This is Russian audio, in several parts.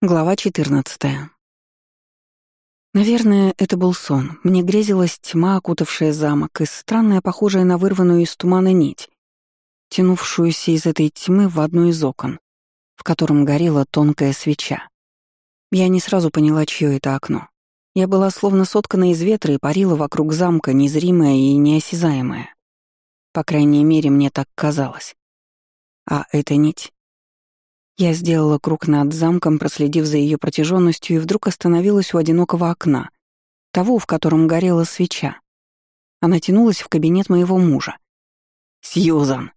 Глава 14. Наверное, это был сон. Мне грезилась тьма, окутавшая замок, и странная, похожая на вырванную из тумана нить, тянувшуюся из этой тьмы в одно из окон, в котором горела тонкая свеча. Я не сразу поняла, чье это окно. Я была словно соткана из ветра и парила вокруг замка, незримая и неосязаемая. По крайней мере, мне так казалось. А эта нить я сделала круг над замком, проследив за ее протяженностью, и вдруг остановилась у одинокого окна, того, в котором горела свеча. Она тянулась в кабинет моего мужа. «Сьюзан!»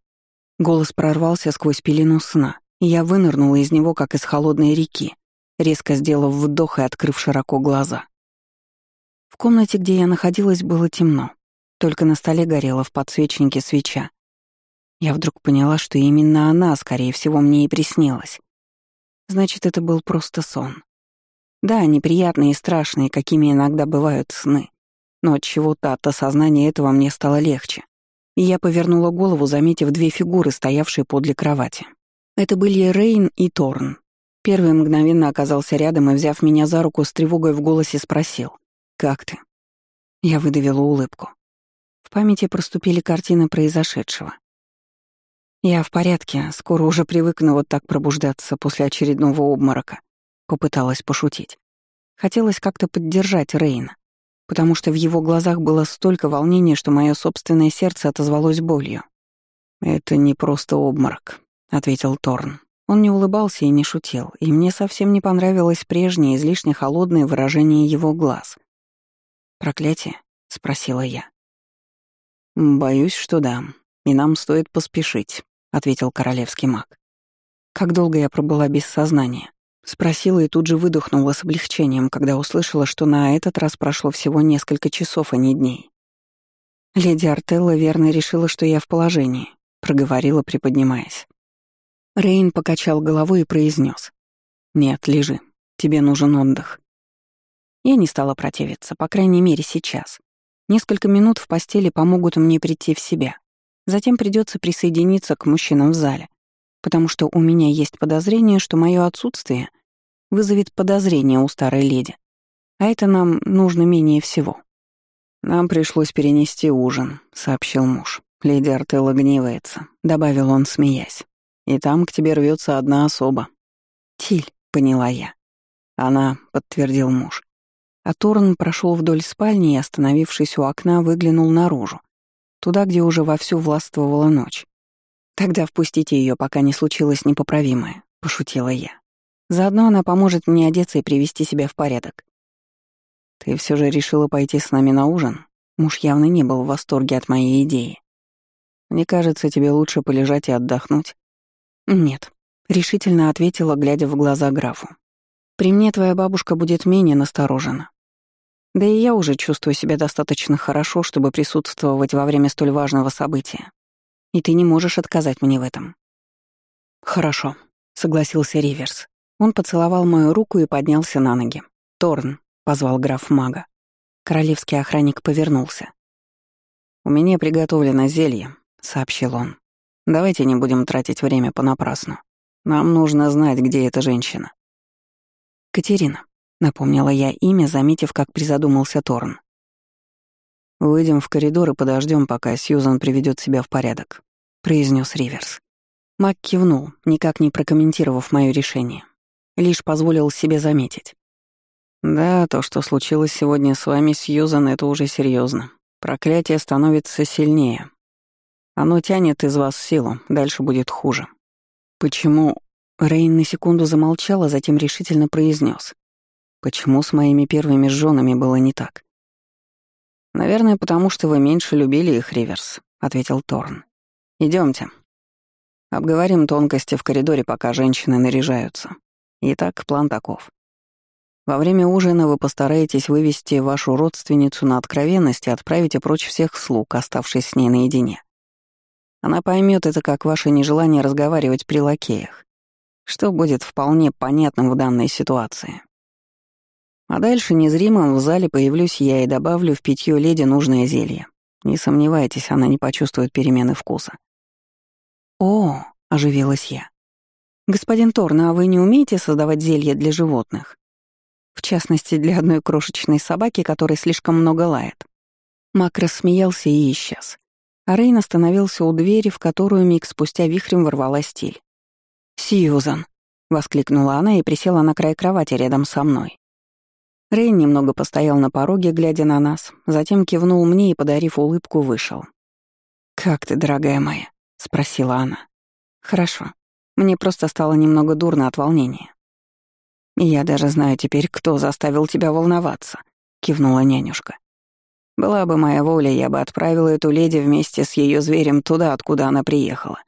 Голос прорвался сквозь пелену сна, и я вынырнула из него, как из холодной реки, резко сделав вдох и открыв широко глаза. В комнате, где я находилась, было темно. Только на столе горела в подсвечнике свеча, я вдруг поняла, что именно она, скорее всего, мне и приснилась. Значит, это был просто сон. Да, неприятные и страшные, какими иногда бывают сны. Но от чего-то от осознания этого мне стало легче. И я повернула голову, заметив две фигуры, стоявшие подле кровати. Это были Рейн и Торн. Первый мгновенно оказался рядом и, взяв меня за руку, с тревогой в голосе спросил. «Как ты?» Я выдавила улыбку. В памяти проступили картины произошедшего. «Я в порядке, скоро уже привыкну вот так пробуждаться после очередного обморока», — попыталась пошутить. Хотелось как-то поддержать Рейна, потому что в его глазах было столько волнения, что мое собственное сердце отозвалось болью. «Это не просто обморок», — ответил Торн. Он не улыбался и не шутил, и мне совсем не понравилось прежнее излишне холодное выражение его глаз. «Проклятие?» — спросила я. «Боюсь, что да, и нам стоит поспешить», — ответил королевский маг. «Как долго я пробыла без сознания?» Спросила и тут же выдохнула с облегчением, когда услышала, что на этот раз прошло всего несколько часов, а не дней. Леди Артелла верно решила, что я в положении, проговорила, приподнимаясь. Рейн покачал головой и произнес: «Нет, лежи. Тебе нужен отдых». Я не стала противиться, по крайней мере, сейчас. Несколько минут в постели помогут мне прийти в себя. Затем придется присоединиться к мужчинам в зале, потому что у меня есть подозрение, что мое отсутствие вызовет подозрение у старой леди. А это нам нужно менее всего. «Нам пришлось перенести ужин», — сообщил муж. «Леди Артелла гневается», — добавил он, смеясь. «И там к тебе рвется одна особа». «Тиль», — поняла я. «Она», — подтвердил муж. А Торн прошел вдоль спальни и, остановившись у окна, выглянул наружу, туда, где уже вовсю властвовала ночь. «Тогда впустите ее, пока не случилось непоправимое», — пошутила я. «Заодно она поможет мне одеться и привести себя в порядок». «Ты все же решила пойти с нами на ужин?» Муж явно не был в восторге от моей идеи. «Мне кажется, тебе лучше полежать и отдохнуть». «Нет», — решительно ответила, глядя в глаза графу. «При мне твоя бабушка будет менее насторожена. Да и я уже чувствую себя достаточно хорошо, чтобы присутствовать во время столь важного события. И ты не можешь отказать мне в этом. Хорошо, согласился Риверс. Он поцеловал мою руку и поднялся на ноги. Торн, позвал граф мага. Королевский охранник повернулся. «У меня приготовлено зелье», — сообщил он. «Давайте не будем тратить время понапрасну. Нам нужно знать, где эта женщина». «Катерина», Напомнила я имя, заметив, как призадумался Торн. «Выйдем в коридор и подождем, пока Сьюзан приведет себя в порядок», — произнес Риверс. Мак кивнул, никак не прокомментировав мое решение. Лишь позволил себе заметить. «Да, то, что случилось сегодня с вами, Сьюзан, это уже серьезно. Проклятие становится сильнее. Оно тянет из вас силу, дальше будет хуже». «Почему?» Рейн на секунду замолчал, а затем решительно произнес: Почему с моими первыми женами было не так? «Наверное, потому что вы меньше любили их, Риверс», — ответил Торн. Идемте. Обговорим тонкости в коридоре, пока женщины наряжаются. Итак, план таков. Во время ужина вы постараетесь вывести вашу родственницу на откровенность и отправите прочь всех слуг, оставшись с ней наедине. Она поймет это как ваше нежелание разговаривать при лакеях, что будет вполне понятным в данной ситуации. А дальше незримым в зале появлюсь я и добавлю в питье леди нужное зелье. Не сомневайтесь, она не почувствует перемены вкуса. «О!» — оживилась я. «Господин Торн, а вы не умеете создавать зелья для животных? В частности, для одной крошечной собаки, которая слишком много лает». Мак рассмеялся и исчез. А Рейн остановился у двери, в которую миг спустя вихрем ворвалась стиль. «Сьюзан!» — воскликнула она и присела на край кровати рядом со мной. Рейн немного постоял на пороге, глядя на нас, затем кивнул мне и, подарив улыбку, вышел. «Как ты, дорогая моя?» — спросила она. «Хорошо. Мне просто стало немного дурно от волнения». «Я даже знаю теперь, кто заставил тебя волноваться», — кивнула нянюшка. «Была бы моя воля, я бы отправила эту леди вместе с ее зверем туда, откуда она приехала.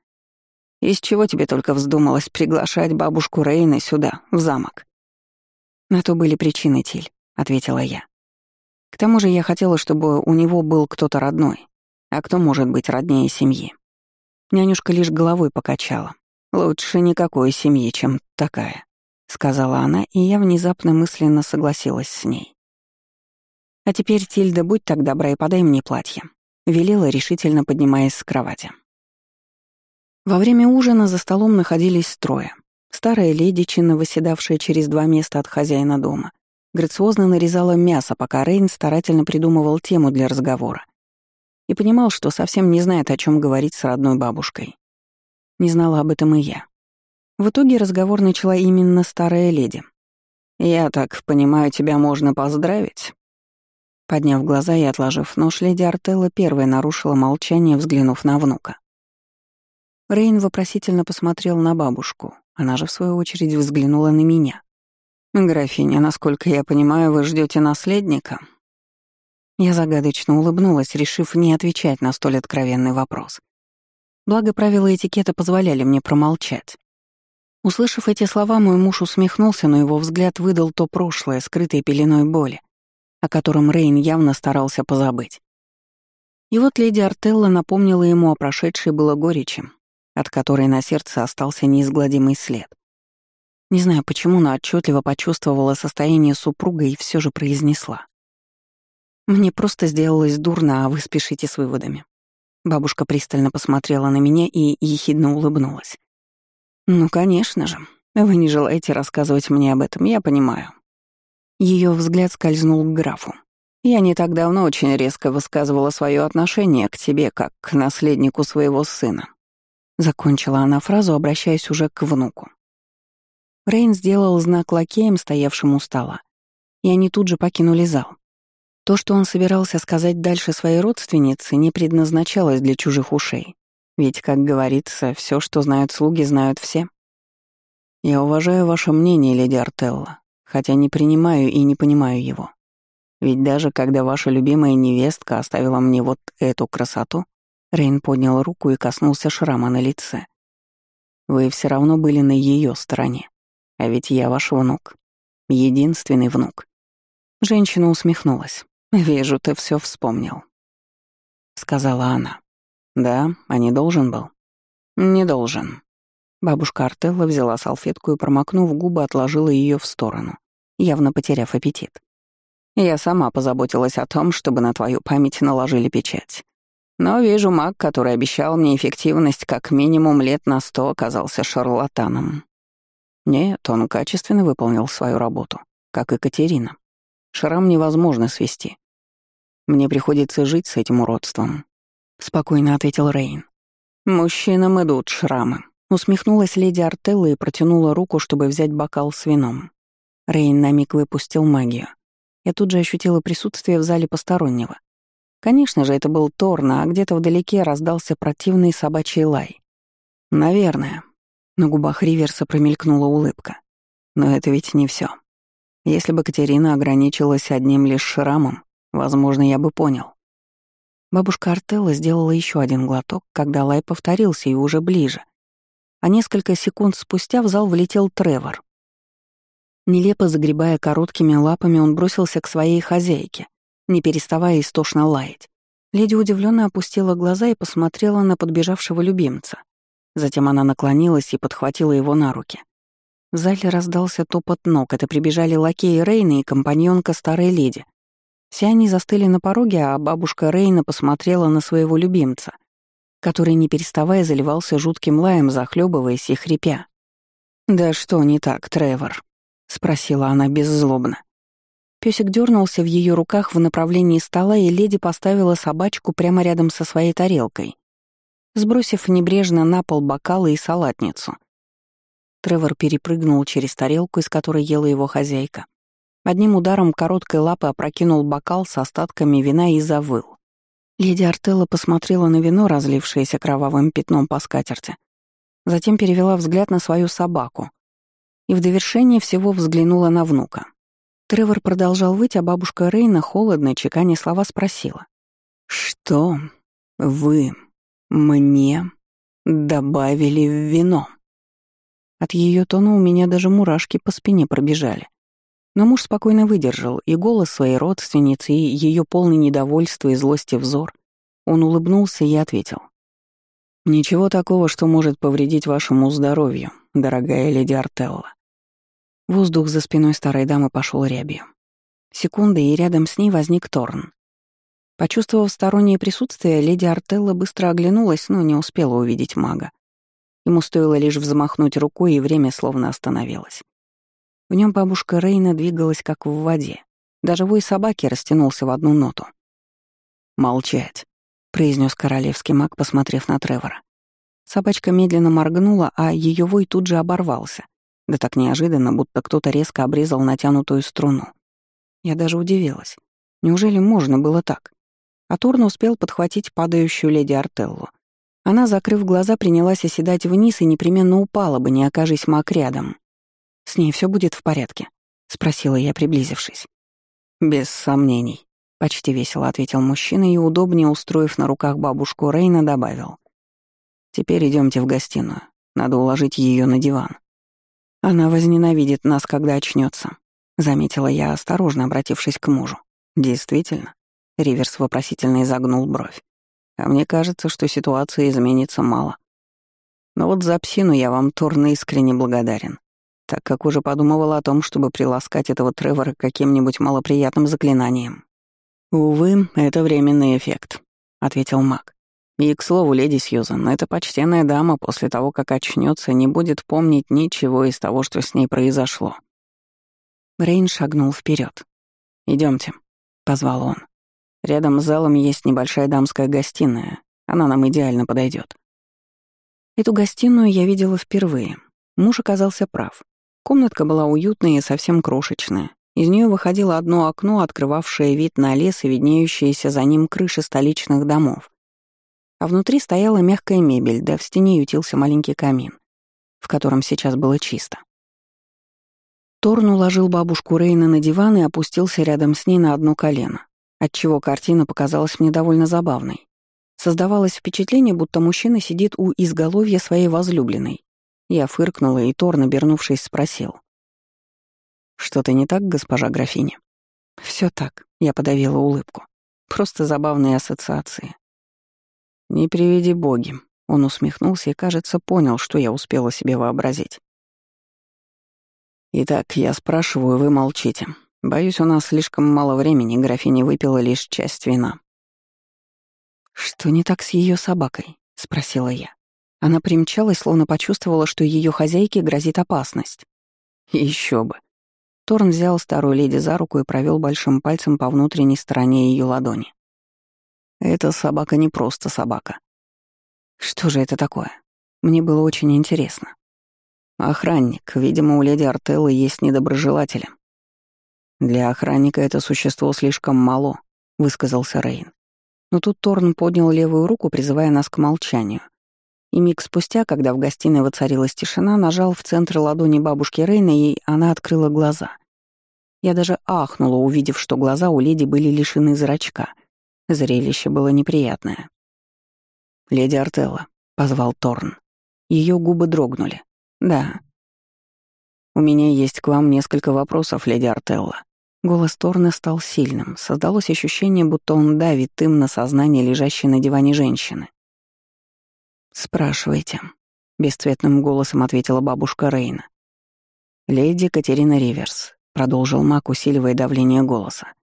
Из чего тебе только вздумалось приглашать бабушку Рейны сюда, в замок?» «На то были причины, Тиль», — ответила я. «К тому же я хотела, чтобы у него был кто-то родной. А кто может быть роднее семьи?» Нянюшка лишь головой покачала. «Лучше никакой семьи, чем такая», — сказала она, и я внезапно мысленно согласилась с ней. «А теперь, Тильда, будь так добра и подай мне платье», — велела, решительно поднимаясь с кровати. Во время ужина за столом находились трое. Старая леди, чинно выседавшая через два места от хозяина дома, грациозно нарезала мясо, пока Рейн старательно придумывал тему для разговора. И понимал, что совсем не знает, о чем говорить с родной бабушкой. Не знала об этом и я. В итоге разговор начала именно старая леди. «Я так понимаю, тебя можно поздравить?» Подняв глаза и отложив нож, леди Артелла первой нарушила молчание, взглянув на внука. Рейн вопросительно посмотрел на бабушку, она же, в свою очередь, взглянула на меня. «Графиня, насколько я понимаю, вы ждете наследника?» Я загадочно улыбнулась, решив не отвечать на столь откровенный вопрос. Благо, правила этикета позволяли мне промолчать. Услышав эти слова, мой муж усмехнулся, но его взгляд выдал то прошлое, скрытое пеленой боли, о котором Рейн явно старался позабыть. И вот леди Артелла напомнила ему о прошедшей было горечи, от которой на сердце остался неизгладимый след. Не знаю почему, но отчетливо почувствовала состояние супруга и все же произнесла. «Мне просто сделалось дурно, а вы спешите с выводами». Бабушка пристально посмотрела на меня и ехидно улыбнулась. «Ну, конечно же. Вы не желаете рассказывать мне об этом, я понимаю». Ее взгляд скользнул к графу. «Я не так давно очень резко высказывала свое отношение к тебе, как к наследнику своего сына. Закончила она фразу, обращаясь уже к внуку. Рейн сделал знак лакеям, стоявшим у стола, и они тут же покинули зал. То, что он собирался сказать дальше своей родственнице, не предназначалось для чужих ушей. Ведь, как говорится, все, что знают слуги, знают все. Я уважаю ваше мнение, леди Артелла, хотя не принимаю и не понимаю его. Ведь даже когда ваша любимая невестка оставила мне вот эту красоту, Рейн поднял руку и коснулся шрама на лице. «Вы все равно были на ее стороне. А ведь я ваш внук. Единственный внук». Женщина усмехнулась. «Вижу, ты все вспомнил», — сказала она. «Да, а не должен был?» «Не должен». Бабушка Артелла взяла салфетку и, промокнув губы, отложила ее в сторону, явно потеряв аппетит. «Я сама позаботилась о том, чтобы на твою память наложили печать. Но вижу, маг, который обещал мне эффективность как минимум лет на сто, оказался шарлатаном. Нет, он качественно выполнил свою работу, как и Катерина. Шрам невозможно свести. Мне приходится жить с этим уродством. Спокойно ответил Рейн. Мужчинам идут шрамы. Усмехнулась леди Артелла и протянула руку, чтобы взять бокал с вином. Рейн на миг выпустил магию. Я тут же ощутила присутствие в зале постороннего. Конечно же, это был Торна, а где-то вдалеке раздался противный собачий лай. Наверное. На губах Риверса промелькнула улыбка. Но это ведь не все. Если бы Катерина ограничилась одним лишь шрамом, возможно, я бы понял. Бабушка Артелла сделала еще один глоток, когда лай повторился и уже ближе. А несколько секунд спустя в зал влетел Тревор. Нелепо загребая короткими лапами, он бросился к своей хозяйке, не переставая истошно лаять. Леди удивленно опустила глаза и посмотрела на подбежавшего любимца. Затем она наклонилась и подхватила его на руки. В зале раздался топот ног, это прибежали лакеи Рейна и компаньонка старой леди. Все они застыли на пороге, а бабушка Рейна посмотрела на своего любимца, который, не переставая, заливался жутким лаем, захлебываясь и хрипя. «Да что не так, Тревор?» — спросила она беззлобно. Пёсик дернулся в ее руках в направлении стола, и леди поставила собачку прямо рядом со своей тарелкой, сбросив небрежно на пол бокалы и салатницу. Тревор перепрыгнул через тарелку, из которой ела его хозяйка. Одним ударом короткой лапы опрокинул бокал с остатками вина и завыл. Леди Артелла посмотрела на вино, разлившееся кровавым пятном по скатерти. Затем перевела взгляд на свою собаку. И в довершение всего взглянула на внука. Тревор продолжал выть, а бабушка Рейна, холодно, чеканя слова, спросила. «Что вы мне добавили в вино?» От ее тона у меня даже мурашки по спине пробежали. Но муж спокойно выдержал, и голос своей родственницы, и ее полный недовольства и злости взор. Он улыбнулся и ответил. «Ничего такого, что может повредить вашему здоровью, дорогая леди Артелла». Воздух за спиной старой дамы пошел рябью. Секунды, и рядом с ней возник Торн. Почувствовав стороннее присутствие, леди Артелла быстро оглянулась, но не успела увидеть мага. Ему стоило лишь взмахнуть рукой, и время словно остановилось. В нем бабушка Рейна двигалась как в воде. Даже вой собаки растянулся в одну ноту. «Молчать», — произнес королевский маг, посмотрев на Тревора. Собачка медленно моргнула, а ее вой тут же оборвался. Да так неожиданно, будто кто-то резко обрезал натянутую струну. Я даже удивилась. Неужели можно было так? А успел подхватить падающую леди Артеллу. Она, закрыв глаза, принялась оседать вниз и непременно упала бы, не окажись маг рядом. «С ней все будет в порядке?» — спросила я, приблизившись. «Без сомнений», — почти весело ответил мужчина и, удобнее устроив на руках бабушку Рейна, добавил. «Теперь идемте в гостиную. Надо уложить ее на диван. Она возненавидит нас, когда очнется, заметила я, осторожно обратившись к мужу. «Действительно?» — Риверс вопросительно изогнул бровь. А мне кажется, что ситуация изменится мало. Но вот за псину я вам торно искренне благодарен, так как уже подумывал о том, чтобы приласкать этого Тревора каким-нибудь малоприятным заклинанием. «Увы, это временный эффект», — ответил маг. «И, к слову, леди Сьюзан, эта почтенная дама после того, как очнется, не будет помнить ничего из того, что с ней произошло». Рейн шагнул вперед. Идемте, позвал он. Рядом с залом есть небольшая дамская гостиная. Она нам идеально подойдет. Эту гостиную я видела впервые. Муж оказался прав. Комнатка была уютная и совсем крошечная. Из нее выходило одно окно, открывавшее вид на лес и виднеющиеся за ним крыши столичных домов. А внутри стояла мягкая мебель, да в стене ютился маленький камин, в котором сейчас было чисто. Торн уложил бабушку Рейна на диван и опустился рядом с ней на одно колено отчего картина показалась мне довольно забавной. Создавалось впечатление, будто мужчина сидит у изголовья своей возлюбленной. Я фыркнула, и Тор, набернувшись, спросил. «Что-то не так, госпожа графиня?» Все так», — я подавила улыбку. «Просто забавные ассоциации». «Не приведи боги», — он усмехнулся и, кажется, понял, что я успела себе вообразить. «Итак, я спрашиваю, вы молчите. Боюсь, у нас слишком мало времени, графиня выпила лишь часть вина. «Что не так с ее собакой?» — спросила я. Она примчалась, словно почувствовала, что ее хозяйке грозит опасность. Еще бы. Торн взял старую леди за руку и провел большим пальцем по внутренней стороне ее ладони. Эта собака не просто собака. Что же это такое? Мне было очень интересно. Охранник. Видимо, у леди Артеллы есть недоброжелатели. «Для охранника это существо слишком мало», — высказался Рейн. Но тут Торн поднял левую руку, призывая нас к молчанию. И миг спустя, когда в гостиной воцарилась тишина, нажал в центр ладони бабушки Рейна, и она открыла глаза. Я даже ахнула, увидев, что глаза у леди были лишены зрачка. Зрелище было неприятное. «Леди Артелла», — позвал Торн. Ее губы дрогнули. «Да». «У меня есть к вам несколько вопросов, леди Артелла», Голос Торна стал сильным. Создалось ощущение, будто он давит им на сознание лежащей на диване женщины. «Спрашивайте», — бесцветным голосом ответила бабушка Рейна. «Леди Катерина Риверс», — продолжил Мак, усиливая давление голоса.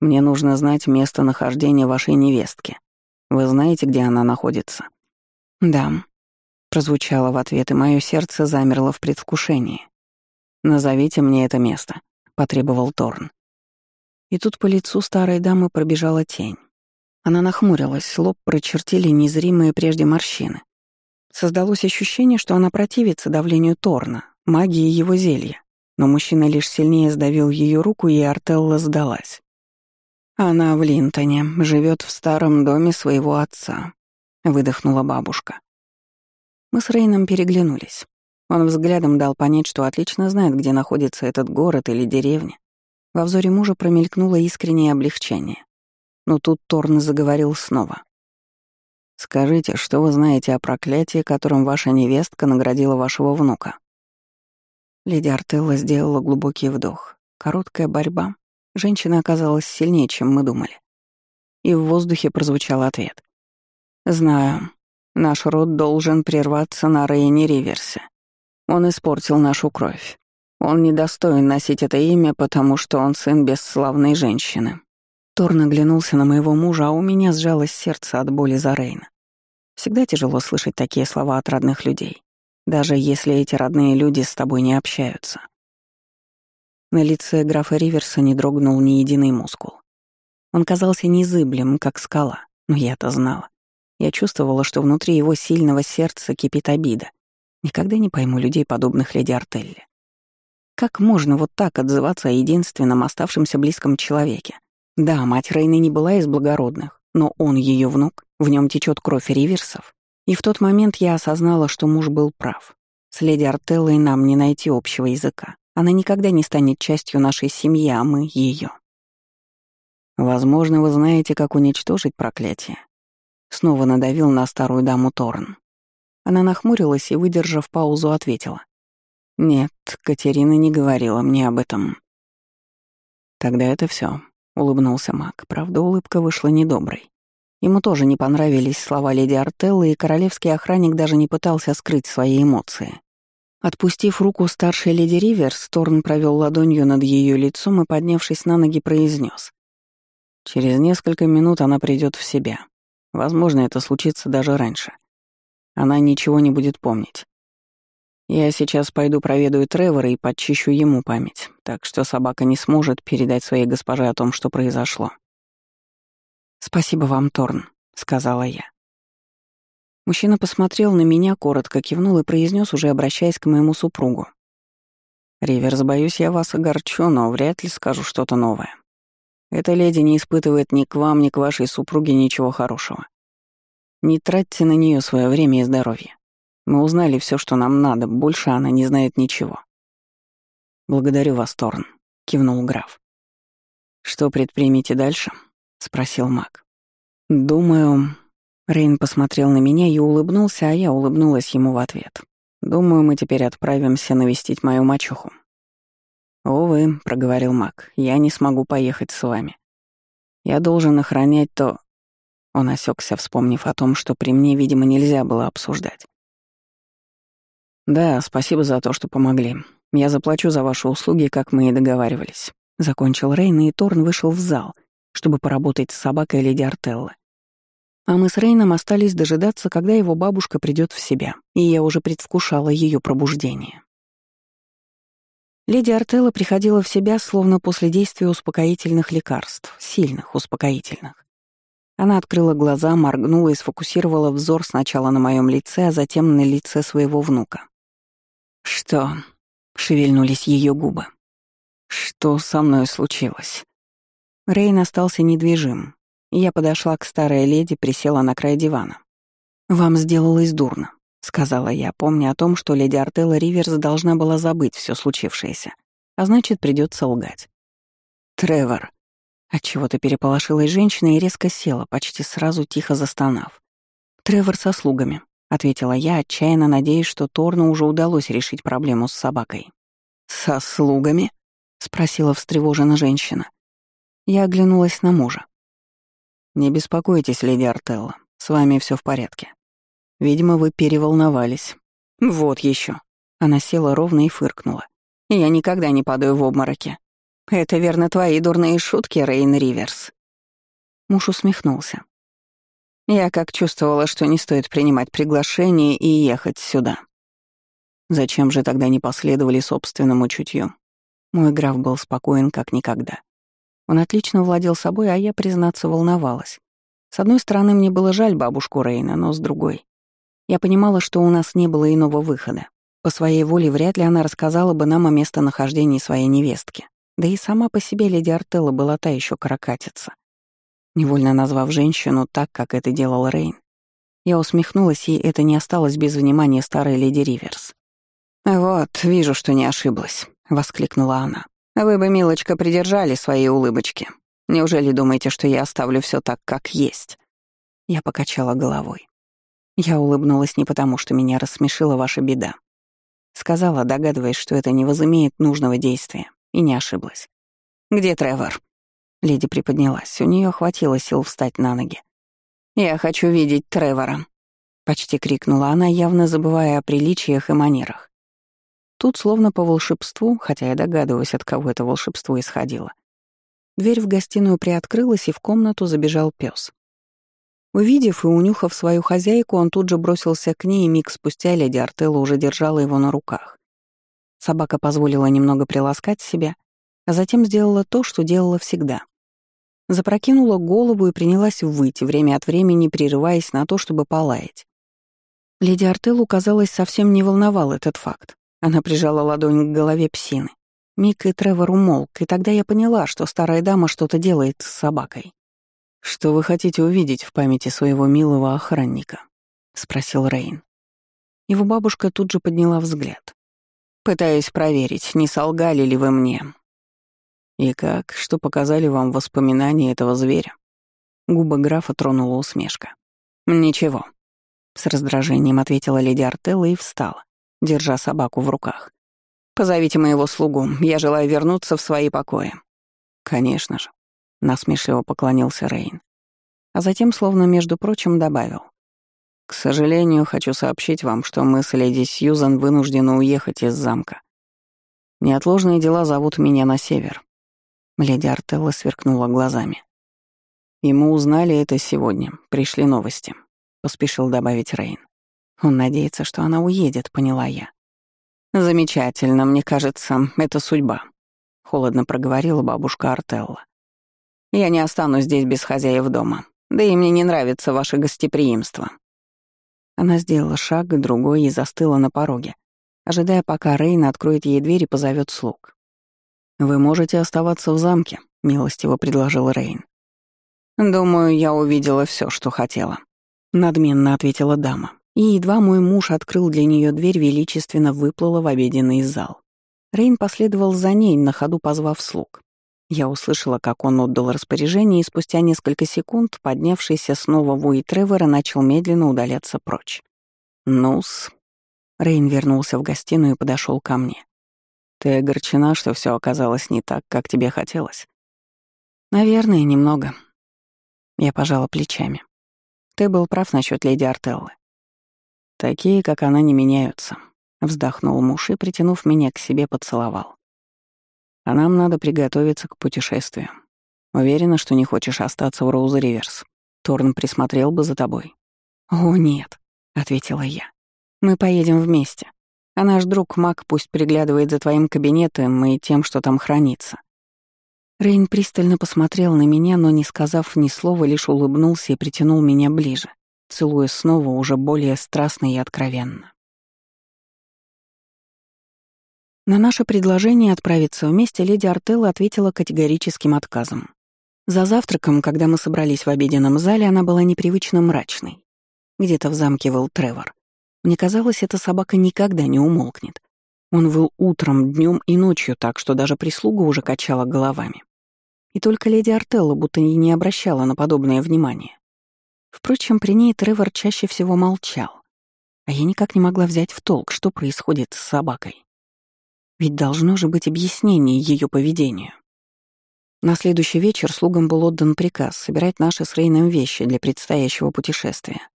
«Мне нужно знать местонахождение вашей невестки. Вы знаете, где она находится?» «Да», — прозвучало в ответ, и мое сердце замерло в предвкушении. «Назовите мне это место», — потребовал Торн. И тут по лицу старой дамы пробежала тень. Она нахмурилась, лоб прочертили незримые прежде морщины. Создалось ощущение, что она противится давлению Торна, магии его зелья. Но мужчина лишь сильнее сдавил ее руку, и Артелла сдалась. «Она в Линтоне, живет в старом доме своего отца», — выдохнула бабушка. Мы с Рейном переглянулись. Он взглядом дал понять, что отлично знает, где находится этот город или деревня. Во взоре мужа промелькнуло искреннее облегчение. Но тут Торн заговорил снова. «Скажите, что вы знаете о проклятии, которым ваша невестка наградила вашего внука?» Леди Артелла сделала глубокий вдох. Короткая борьба. Женщина оказалась сильнее, чем мы думали. И в воздухе прозвучал ответ. «Знаю. Наш род должен прерваться на Рейне Риверсе. Он испортил нашу кровь. Он недостоин носить это имя, потому что он сын бесславной женщины». Торн оглянулся на моего мужа, а у меня сжалось сердце от боли за Рейна. Всегда тяжело слышать такие слова от родных людей, даже если эти родные люди с тобой не общаются. На лице графа Риверса не дрогнул ни единый мускул. Он казался незыблем, как скала, но я-то знала. Я чувствовала, что внутри его сильного сердца кипит обида. Никогда не пойму людей, подобных леди Артелли. Как можно вот так отзываться о единственном оставшемся близком человеке? Да, мать Рейны не была из благородных, но он ее внук, в нем течет кровь Риверсов. И в тот момент я осознала, что муж был прав. С леди Артеллой нам не найти общего языка. Она никогда не станет частью нашей семьи, а мы — ее. Возможно, вы знаете, как уничтожить проклятие. Снова надавил на старую даму Торн. Она нахмурилась и, выдержав паузу, ответила. «Нет, Катерина не говорила мне об этом». «Тогда это все, улыбнулся Мак. Правда, улыбка вышла недоброй. Ему тоже не понравились слова леди Артеллы, и королевский охранник даже не пытался скрыть свои эмоции. Отпустив руку старшей леди Риверс, Торн провел ладонью над ее лицом и, поднявшись на ноги, произнес: «Через несколько минут она придет в себя. Возможно, это случится даже раньше. Она ничего не будет помнить. Я сейчас пойду проведаю Тревора и подчищу ему память, так что собака не сможет передать своей госпоже о том, что произошло. «Спасибо вам, Торн», — сказала я. Мужчина посмотрел на меня, коротко кивнул и произнес, уже обращаясь к моему супругу. «Риверс, боюсь, я вас огорчу, но вряд ли скажу что-то новое. Эта леди не испытывает ни к вам, ни к вашей супруге ничего хорошего. Не тратьте на нее свое время и здоровье. Мы узнали все, что нам надо, больше она не знает ничего. «Благодарю вас, Торн», — кивнул граф. «Что предпримете дальше?» — спросил маг. «Думаю...» Рейн посмотрел на меня и улыбнулся, а я улыбнулась ему в ответ. «Думаю, мы теперь отправимся навестить мою мачеху». «Увы», — проговорил маг, — «я не смогу поехать с вами. Я должен охранять то...» Он осекся, вспомнив о том, что при мне, видимо, нельзя было обсуждать. «Да, спасибо за то, что помогли. Я заплачу за ваши услуги, как мы и договаривались». Закончил Рейн, и Торн вышел в зал, чтобы поработать с собакой леди Артеллы. А мы с Рейном остались дожидаться, когда его бабушка придет в себя, и я уже предвкушала ее пробуждение. Леди Артелла приходила в себя словно после действия успокоительных лекарств, сильных успокоительных. Она открыла глаза, моргнула и сфокусировала взор сначала на моем лице, а затем на лице своего внука. «Что?» — шевельнулись ее губы. «Что со мной случилось?» Рейн остался недвижим. Я подошла к старой леди, присела на край дивана. «Вам сделалось дурно», — сказала я, помня о том, что леди Артелла Риверс должна была забыть все случившееся, а значит, придется лгать. «Тревор», Отчего-то переполошилась женщина и резко села, почти сразу тихо застонав. «Тревор со слугами», — ответила я, отчаянно надеясь, что Торну уже удалось решить проблему с собакой. «Со слугами?» — спросила встревожена женщина. Я оглянулась на мужа. «Не беспокойтесь, леди Артелла, с вами все в порядке. Видимо, вы переволновались. Вот еще. Она села ровно и фыркнула. «Я никогда не падаю в обмороке. Это верно твои дурные шутки, Рейн Риверс». Муж усмехнулся. Я как чувствовала, что не стоит принимать приглашение и ехать сюда. Зачем же тогда не последовали собственному чутью? Мой граф был спокоен как никогда. Он отлично владел собой, а я, признаться, волновалась. С одной стороны, мне было жаль бабушку Рейна, но с другой. Я понимала, что у нас не было иного выхода. По своей воле вряд ли она рассказала бы нам о местонахождении своей невестки. Да и сама по себе леди Артелла была та еще каракатица. Невольно назвав женщину так, как это делал Рейн, я усмехнулась, и это не осталось без внимания старой леди Риверс. «Вот, вижу, что не ошиблась», — воскликнула она. «Вы бы, милочка, придержали свои улыбочки. Неужели думаете, что я оставлю все так, как есть?» Я покачала головой. Я улыбнулась не потому, что меня рассмешила ваша беда. Сказала, догадываясь, что это не возымеет нужного действия, и не ошиблась. «Где Тревор?» Леди приподнялась, у нее хватило сил встать на ноги. «Я хочу видеть Тревора», — почти крикнула она, явно забывая о приличиях и манерах. Тут, словно по волшебству, хотя я догадываюсь, от кого это волшебство исходило, дверь в гостиную приоткрылась, и в комнату забежал пес. Увидев и унюхав свою хозяйку, он тут же бросился к ней, и миг спустя леди Артелла уже держала его на руках. Собака позволила немного приласкать себя, а затем сделала то, что делала всегда. Запрокинула голову и принялась выйти, время от времени прерываясь на то, чтобы полаять. Леди Артеллу, казалось, совсем не волновал этот факт. Она прижала ладонь к голове псины. Мик и Тревор умолк, и тогда я поняла, что старая дама что-то делает с собакой. «Что вы хотите увидеть в памяти своего милого охранника?» — спросил Рейн. Его бабушка тут же подняла взгляд. «Пытаюсь проверить, не солгали ли вы мне». «И как? Что показали вам воспоминания этого зверя?» Губа графа тронула усмешка. «Ничего», — с раздражением ответила леди Артелла и встала, держа собаку в руках. «Позовите моего слугу, я желаю вернуться в свои покои». «Конечно же», — насмешливо поклонился Рейн. А затем, словно между прочим, добавил. «К сожалению, хочу сообщить вам, что мы с леди Сьюзан вынуждены уехать из замка. Неотложные дела зовут меня на север». Леди Артелла сверкнула глазами. «И мы узнали это сегодня, пришли новости», — поспешил добавить Рейн. Он надеется, что она уедет, поняла я. «Замечательно, мне кажется, это судьба», — холодно проговорила бабушка Артелла. Я не останусь здесь без хозяев дома. Да и мне не нравится ваше гостеприимство». Она сделала шаг, другой и застыла на пороге, ожидая, пока Рейн откроет ей дверь и позовет слуг. «Вы можете оставаться в замке», — милостиво предложил Рейн. «Думаю, я увидела все, что хотела», — надменно ответила дама. И едва мой муж открыл для нее дверь, величественно выплыла в обеденный зал. Рейн последовал за ней, на ходу позвав слуг. Я услышала, как он отдал распоряжение, и спустя несколько секунд поднявшийся снова вой Тревора начал медленно удаляться прочь. «Ну-с». Рейн вернулся в гостиную и подошел ко мне. «Ты огорчена, что все оказалось не так, как тебе хотелось?» «Наверное, немного». Я пожала плечами. «Ты был прав насчет леди Артеллы. Такие, как она, не меняются», — вздохнул муж и, притянув меня к себе, поцеловал. А нам надо приготовиться к путешествию. Уверена, что не хочешь остаться в Роуз-Риверс. Торн присмотрел бы за тобой». «О, нет», — ответила я. «Мы поедем вместе. А наш друг Мак пусть приглядывает за твоим кабинетом и тем, что там хранится». Рейн пристально посмотрел на меня, но, не сказав ни слова, лишь улыбнулся и притянул меня ближе, целуя снова уже более страстно и откровенно. На наше предложение отправиться вместе леди Артелла ответила категорическим отказом. За завтраком, когда мы собрались в обеденном зале, она была непривычно мрачной. Где-то в замке выл Тревор. Мне казалось, эта собака никогда не умолкнет. Он выл утром, днем и ночью так, что даже прислуга уже качала головами. И только леди Артелла будто и не обращала на подобное внимание. Впрочем, при ней Тревор чаще всего молчал. А я никак не могла взять в толк, что происходит с собакой. Ведь должно же быть объяснение ее поведению. На следующий вечер слугам был отдан приказ собирать наши с Рейном вещи для предстоящего путешествия.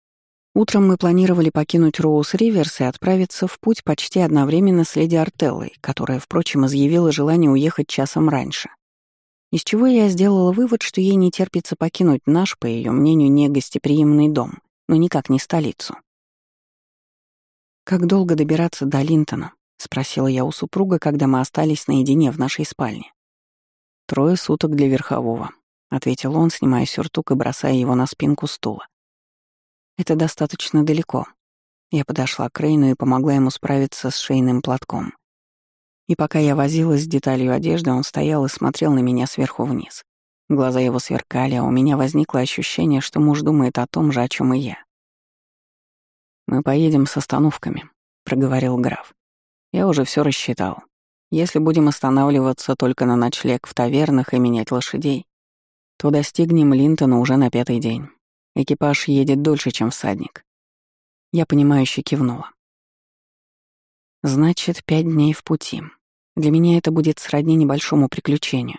Утром мы планировали покинуть Роуз-Риверс и отправиться в путь почти одновременно с леди Артеллой, которая, впрочем, изъявила желание уехать часом раньше. из чего я сделала вывод, что ей не терпится покинуть наш, по ее мнению, негостеприимный дом, но никак не столицу. «Как долго добираться до Линтона?» — спросила я у супруга, когда мы остались наедине в нашей спальне. «Трое суток для верхового», — ответил он, снимая сюртук и бросая его на спинку стула. «Это достаточно далеко». Я подошла к Рейну и помогла ему справиться с шейным платком. И пока я возилась с деталью одежды, он стоял и смотрел на меня сверху вниз. Глаза его сверкали, а у меня возникло ощущение, что муж думает о том же, о чем и я. «Мы поедем с остановками», — проговорил граф. «Я уже все рассчитал. Если будем останавливаться только на ночлег в тавернах и менять лошадей, то достигнем Линтона уже на пятый день. Экипаж едет дольше, чем всадник». Я понимающе кивнула. «Значит, пять дней в пути. Для меня это будет сродни небольшому приключению.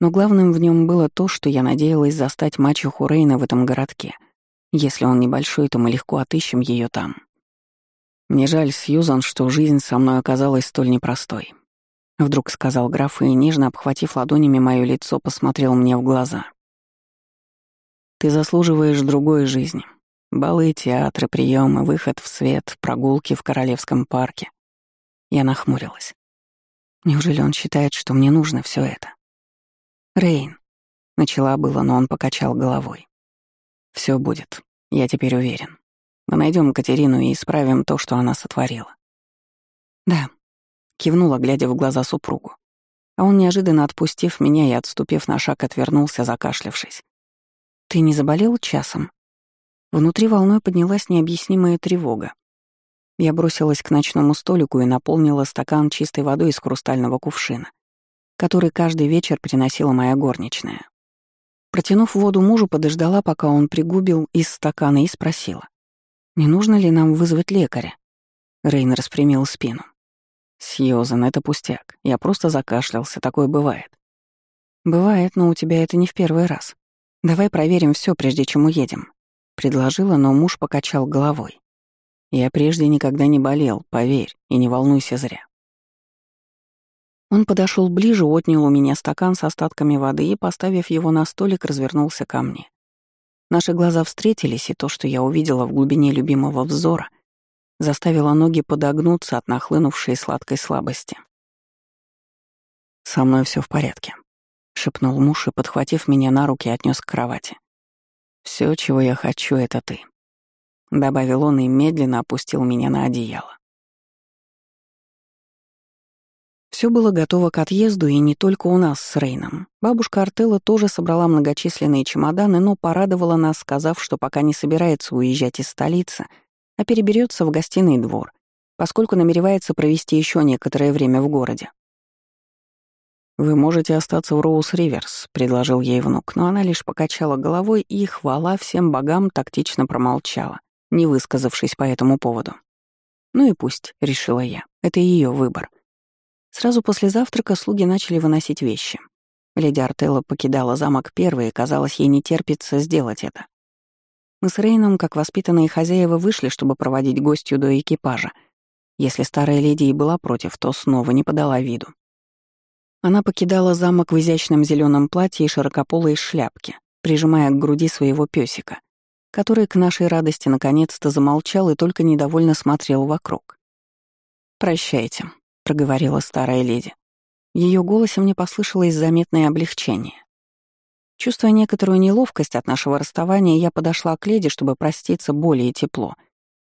Но главным в нем было то, что я надеялась застать мачеху Рейна в этом городке. Если он небольшой, то мы легко отыщем ее там. Мне жаль, Сьюзан, что жизнь со мной оказалась столь непростой. Вдруг сказал граф и, нежно обхватив ладонями мое лицо, посмотрел мне в глаза. Ты заслуживаешь другой жизни. Балы, театры, приемы, выход в свет, прогулки в Королевском парке. Я нахмурилась. Неужели он считает, что мне нужно все это? Рейн. Начала было, но он покачал головой. Все будет, я теперь уверен. Мы найдем Катерину и исправим то, что она сотворила. Да, кивнула, глядя в глаза супругу. А он, неожиданно отпустив меня и отступив на шаг, отвернулся, закашлявшись. «Ты не заболел часом?» Внутри волной поднялась необъяснимая тревога. Я бросилась к ночному столику и наполнила стакан чистой водой из хрустального кувшина, который каждый вечер приносила моя горничная. Протянув воду мужу, подождала, пока он пригубил из стакана и спросила. «Не нужно ли нам вызвать лекаря?» Рейн распрямил спину. «Сьюзан, это пустяк. Я просто закашлялся, такое бывает». «Бывает, но у тебя это не в первый раз. Давай проверим все, прежде чем уедем», — предложила, но муж покачал головой. Я прежде никогда не болел, поверь, и не волнуйся зря. Он подошел ближе, отнял у меня стакан с остатками воды и, поставив его на столик, развернулся ко мне. Наши глаза встретились, и то, что я увидела в глубине любимого взора, заставило ноги подогнуться от нахлынувшей сладкой слабости. «Со мной все в порядке», — шепнул муж и, подхватив меня на руки, отнес к кровати. Все, чего я хочу, — это ты. — добавил он и медленно опустил меня на одеяло. Все было готово к отъезду, и не только у нас с Рейном. Бабушка Артелла тоже собрала многочисленные чемоданы, но порадовала нас, сказав, что пока не собирается уезжать из столицы, а переберется в гостиный двор, поскольку намеревается провести еще некоторое время в городе. «Вы можете остаться в Роуз-Риверс», — предложил ей внук, но она лишь покачала головой и, хвала всем богам, тактично промолчала не высказавшись по этому поводу. «Ну и пусть», — решила я, — это ее выбор. Сразу после завтрака слуги начали выносить вещи. Леди Артелла покидала замок первой, и, казалось, ей не терпится сделать это. Мы с Рейном, как воспитанные хозяева, вышли, чтобы проводить гостью до экипажа. Если старая леди и была против, то снова не подала виду. Она покидала замок в изящном зеленом платье и широкополой шляпке, прижимая к груди своего песика, который к нашей радости наконец-то замолчал и только недовольно смотрел вокруг. «Прощайте», — проговорила старая леди. В её голосе мне послышалось заметное облегчение. Чувствуя некоторую неловкость от нашего расставания, я подошла к леди, чтобы проститься более тепло,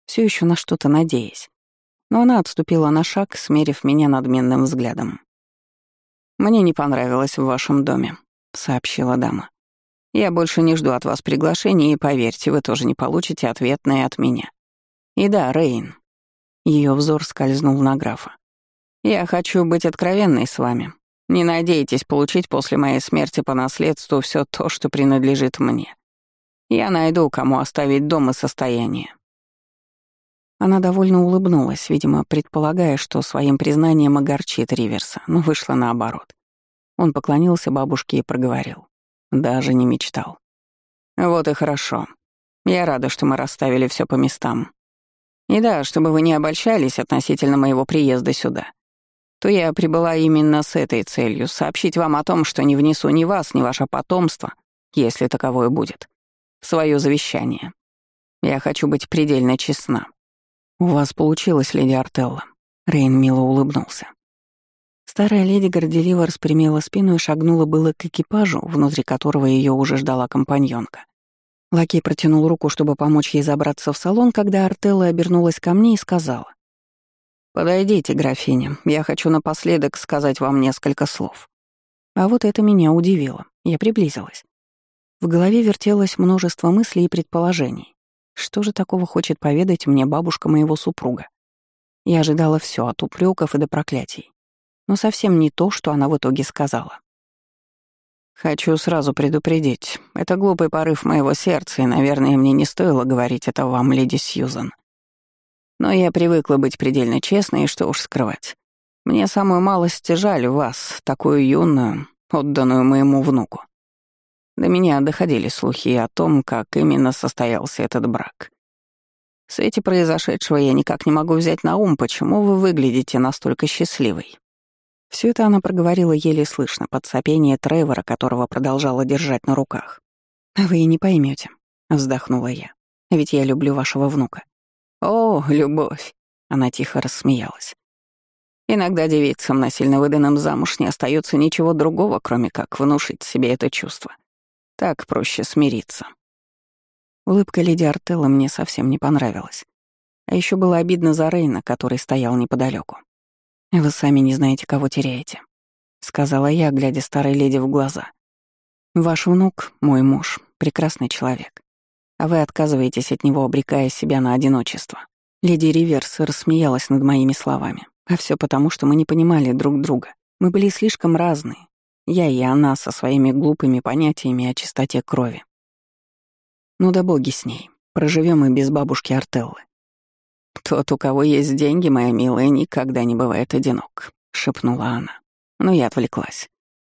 все еще на что-то надеясь. Но она отступила на шаг, смерив меня надменным взглядом. «Мне не понравилось в вашем доме», — сообщила дама. Я больше не жду от вас приглашений, и поверьте, вы тоже не получите ответное от меня. И да, Рейн. Ее взор скользнул на графа. Я хочу быть откровенной с вами. Не надейтесь получить после моей смерти по наследству все то, что принадлежит мне. Я найду, кому оставить дом и состояние. Она довольно улыбнулась, видимо, предполагая, что своим признанием огорчит Риверса, но вышло наоборот. Он поклонился бабушке и проговорил. Даже не мечтал. Вот и хорошо. Я рада, что мы расставили все по местам. И да, чтобы вы не обольщались относительно моего приезда сюда. то я прибыла именно с этой целью — сообщить вам о том, что не внесу ни вас, ни ваше потомство, если таковое будет, в свое завещание. Я хочу быть предельно честна. У вас получилось, леди Артелла. Рейн мило улыбнулся. Старая леди горделиво распрямила спину и шагнула было к экипажу, внутри которого ее уже ждала компаньонка. Лакей протянул руку, чтобы помочь ей забраться в салон, когда Артелла обернулась ко мне и сказала. «Подойдите, графиня, я хочу напоследок сказать вам несколько слов». А вот это меня удивило. Я приблизилась. В голове вертелось множество мыслей и предположений. Что же такого хочет поведать мне бабушка моего супруга? Я ожидала все от упреков и до проклятий. Но совсем не то, что она в итоге сказала. «Хочу сразу предупредить. Это глупый порыв моего сердца, и, наверное, мне не стоило говорить это вам, леди Сьюзан. Но я привыкла быть предельно честной, и что уж скрывать. Мне самую малость жаль вас, такую юную, отданную моему внуку. До меня доходили слухи о том, как именно состоялся этот брак. В свете произошедшего я никак не могу взять на ум, почему вы выглядите настолько счастливой. Все это она проговорила еле слышно, под сопение Тревора, которого продолжала держать на руках. «А «Вы и не поймете, вздохнула я. «Ведь я люблю вашего внука. «О, любовь!» — она тихо рассмеялась. «Иногда девицам, насильно выданным замуж, не остается ничего другого, кроме как внушить себе это чувство. Так проще смириться». Улыбка леди Артелла мне совсем не понравилась. А еще было обидно за Рейна, который стоял неподалеку. «Вы сами не знаете, кого теряете», — сказала я, глядя старой леди в глаза. «Ваш внук, мой муж, прекрасный человек а вы отказываетесь от него, обрекая себя на одиночество. Леди Риверс рассмеялась над моими словами. А все потому, что мы не понимали друг друга. Мы были слишком разные. Я и она со своими глупыми понятиями о чистоте крови. Ну да боги с ней. Проживем и без бабушки Артеллы. «Тот, у кого есть деньги, моя милая, никогда не бывает одинок», — шепнула она. Но я отвлеклась.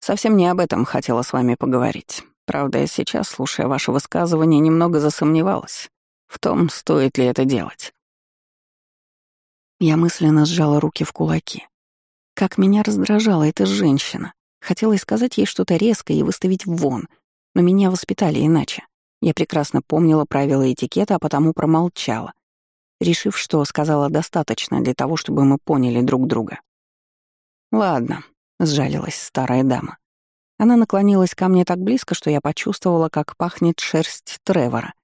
Совсем не об этом хотела с вами поговорить. Правда, я сейчас, слушая ваше высказывание, немного засомневалась в том, стоит ли это делать. Я мысленно сжала руки в кулаки. Как меня раздражала эта женщина. Хотела сказать ей что-то резкое и выставить вон, но меня воспитали иначе. Я прекрасно помнила правила этикета, а потому промолчала, решив, что сказала достаточно для того, чтобы мы поняли друг друга. «Ладно», — сжалилась старая дама. Она наклонилась ко мне так близко, что я почувствовала, как пахнет шерсть Тревора.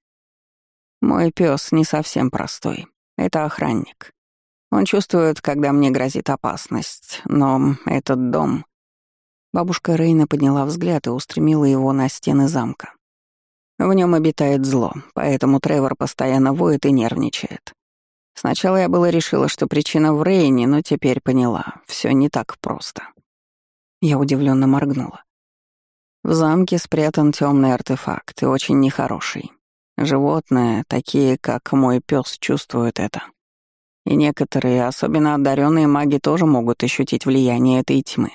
Мой пес не совсем простой. Это охранник. Он чувствует, когда мне грозит опасность, но этот дом... Бабушка Рейна подняла взгляд и устремила его на стены замка. В нем обитает зло, поэтому Тревор постоянно воет и нервничает. Сначала я было решила, что причина в Рейне, но теперь поняла, все не так просто. Я удивленно моргнула. В замке спрятан темный артефакт и очень нехороший. Животные, такие как мой пес, чувствуют это. И некоторые, особенно одаренные маги, тоже могут ощутить влияние этой тьмы.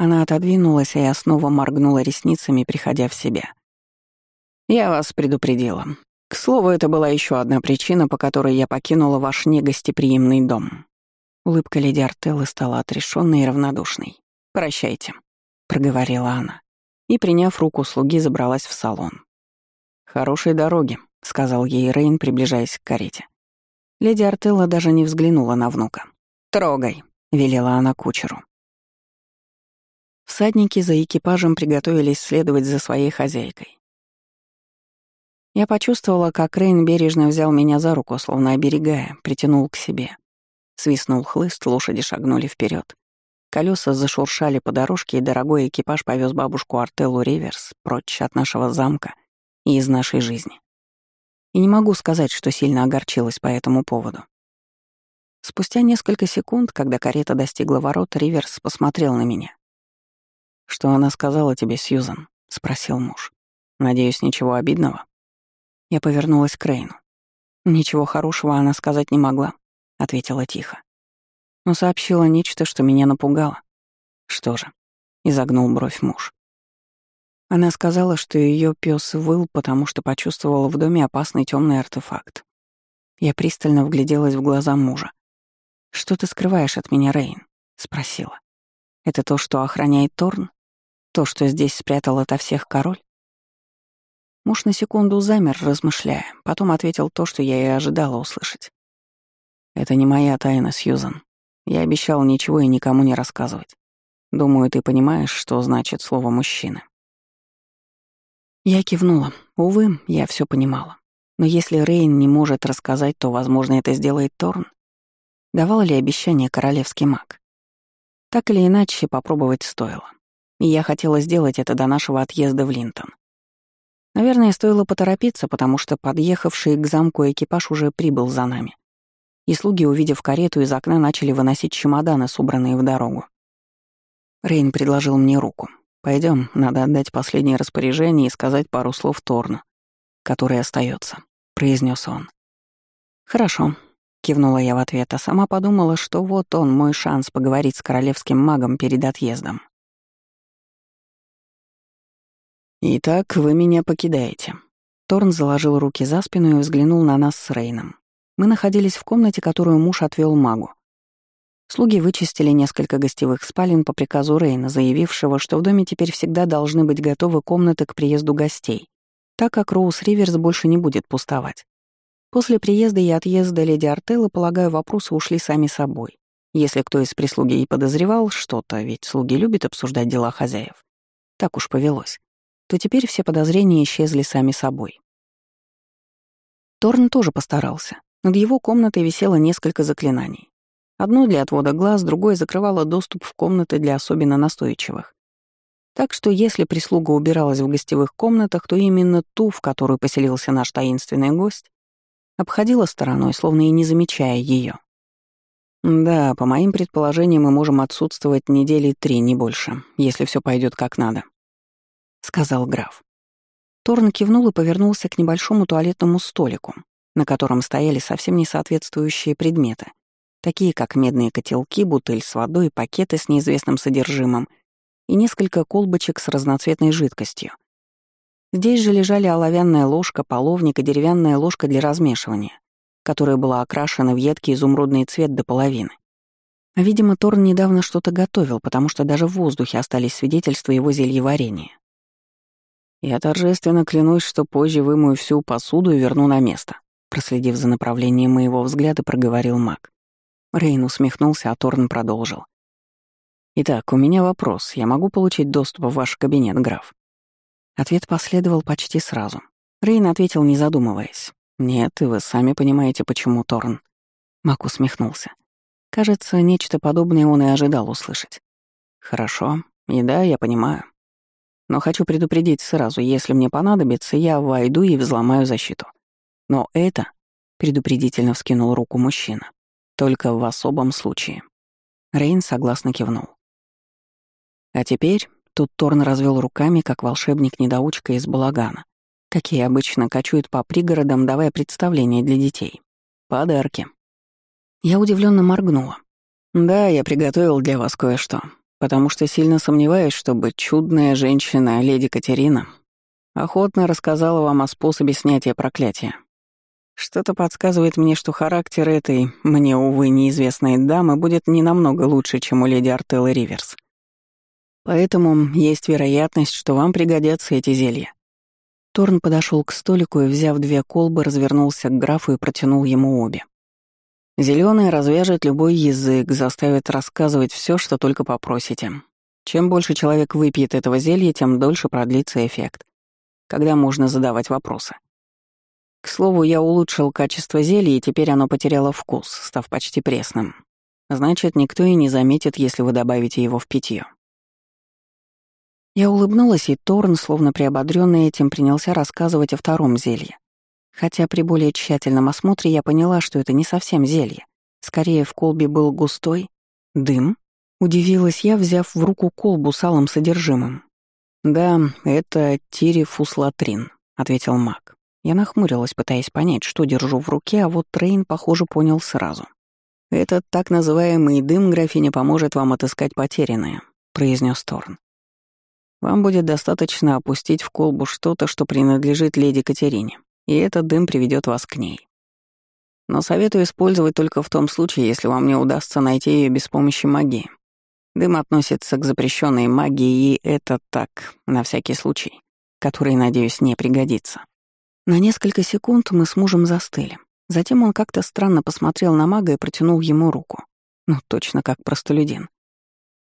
Она отодвинулась, и снова моргнула ресницами, приходя в себя. «Я вас предупредила. К слову, это была еще одна причина, по которой я покинула ваш негостеприимный дом». Улыбка леди Артеллы стала отрешенной и равнодушной. «Прощайте» проговорила она и, приняв руку слуги, забралась в салон. «Хорошей дороги», — сказал ей Рейн, приближаясь к карете. Леди Артелла даже не взглянула на внука. «Трогай», — велела она кучеру. Всадники за экипажем приготовились следовать за своей хозяйкой. Я почувствовала, как Рейн бережно взял меня за руку, словно оберегая, притянул к себе. Свистнул хлыст, лошади шагнули вперед. Колеса зашуршали по дорожке, и дорогой экипаж повез бабушку Артеллу Риверс прочь от нашего замка и из нашей жизни. И не могу сказать, что сильно огорчилась по этому поводу. Спустя несколько секунд, когда карета достигла ворот, Риверс посмотрел на меня. «Что она сказала тебе, Сьюзан?» — спросил муж. «Надеюсь, ничего обидного?» Я повернулась к Рейну. «Ничего хорошего она сказать не могла», — ответила тихо но сообщила нечто, что меня напугало. Что же? Изогнул бровь муж. Она сказала, что ее пес выл, потому что почувствовала в доме опасный темный артефакт. Я пристально вгляделась в глаза мужа. «Что ты скрываешь от меня, Рейн? Спросила. «Это то, что охраняет Торн? То, что здесь спрятал ото всех король?» Муж на секунду замер, размышляя, потом ответил то, что я и ожидала услышать. «Это не моя тайна, Сьюзан. Я обещал ничего и никому не рассказывать. Думаю, ты понимаешь, что значит слово «мужчина». Я кивнула. Увы, я все понимала. Но если Рейн не может рассказать, то, возможно, это сделает Торн. Давал ли обещание королевский маг? Так или иначе, попробовать стоило. И я хотела сделать это до нашего отъезда в Линтон. Наверное, стоило поторопиться, потому что подъехавший к замку экипаж уже прибыл за нами. И слуги, увидев карету из окна, начали выносить чемоданы, собранные в дорогу. Рейн предложил мне руку. Пойдем, надо отдать последнее распоряжение и сказать пару слов Торну, который остается, произнес он. Хорошо, кивнула я в ответ, а сама подумала, что вот он мой шанс поговорить с королевским магом перед отъездом. «Итак, вы меня покидаете». Торн заложил руки за спину и взглянул на нас с Рейном. Мы находились в комнате, которую муж отвел магу. Слуги вычистили несколько гостевых спален по приказу Рейна, заявившего, что в доме теперь всегда должны быть готовы комнаты к приезду гостей, так как Роуз Риверс больше не будет пустовать. После приезда и отъезда леди Артеллы, полагаю, вопросы ушли сами собой. Если кто из прислуги и подозревал что-то, ведь слуги любят обсуждать дела хозяев. Так уж повелось. То теперь все подозрения исчезли сами собой. Торн тоже постарался. Над его комнатой висело несколько заклинаний. Одно для отвода глаз, другое закрывало доступ в комнаты для особенно настойчивых. Так что если прислуга убиралась в гостевых комнатах, то именно ту, в которую поселился наш таинственный гость, обходила стороной, словно и не замечая ее. Да, по моим предположениям, мы можем отсутствовать недели три, не больше, если все пойдет как надо, сказал граф. Торн кивнул и повернулся к небольшому туалетному столику, на котором стояли совсем несоответствующие предметы, такие как медные котелки, бутыль с водой, пакеты с неизвестным содержимым и несколько колбочек с разноцветной жидкостью. Здесь же лежали оловянная ложка, половник и деревянная ложка для размешивания, которая была окрашена в едкий изумрудный цвет до половины. Видимо, Торн недавно что-то готовил, потому что даже в воздухе остались свидетельства его зельеварения. «Я торжественно клянусь, что позже вымою всю посуду и верну на место», проследив за направлением моего взгляда, проговорил маг. Рейн усмехнулся, а Торн продолжил. «Итак, у меня вопрос. Я могу получить доступ в ваш кабинет, граф?» Ответ последовал почти сразу. Рейн ответил, не задумываясь. «Нет, и вы сами понимаете, почему, Торн». Мак усмехнулся. Кажется, нечто подобное он и ожидал услышать. «Хорошо. И да, я понимаю. Но хочу предупредить сразу, если мне понадобится, я войду и взломаю защиту. Но это...» — предупредительно вскинул руку мужчина. Только в особом случае. Рейн согласно кивнул. А теперь тут Торн развел руками, как волшебник-недоучка из балагана, какие обычно кочуют по пригородам, давая представления для детей. Подарки. Я удивленно моргнула. Да, я приготовил для вас кое-что, потому что сильно сомневаюсь, чтобы чудная женщина, леди Катерина, охотно рассказала вам о способе снятия проклятия. Что-то подсказывает мне, что характер этой, мне, увы, неизвестной дамы будет не намного лучше, чем у леди Артеллы Риверс. Поэтому есть вероятность, что вам пригодятся эти зелья. Торн подошел к столику и, взяв две колбы, развернулся к графу и протянул ему обе. Зеленый развяжет любой язык, заставит рассказывать все, что только попросите. Чем больше человек выпьет этого зелья, тем дольше продлится эффект, когда можно задавать вопросы. К слову, я улучшил качество зелья, и теперь оно потеряло вкус, став почти пресным. Значит, никто и не заметит, если вы добавите его в питье. Я улыбнулась, и Торн, словно приободрённый этим, принялся рассказывать о втором зелье. Хотя при более тщательном осмотре я поняла, что это не совсем зелье. Скорее, в колбе был густой дым. Удивилась я, взяв в руку колбу с алым содержимым. «Да, это тирифуслатрин», — ответил маг. Я нахмурилась, пытаясь понять, что держу в руке, а вот Трейн, похоже, понял сразу. «Этот так называемый дым, графиня, поможет вам отыскать потерянное», — произнес Торн. «Вам будет достаточно опустить в колбу что-то, что принадлежит леди Катерине, и этот дым приведет вас к ней. Но советую использовать только в том случае, если вам не удастся найти ее без помощи магии, Дым относится к запрещенной магии, и это так, на всякий случай, который, надеюсь, не пригодится. На несколько секунд мы с мужем застыли. Затем он как-то странно посмотрел на мага и протянул ему руку. Ну, точно как простолюдин.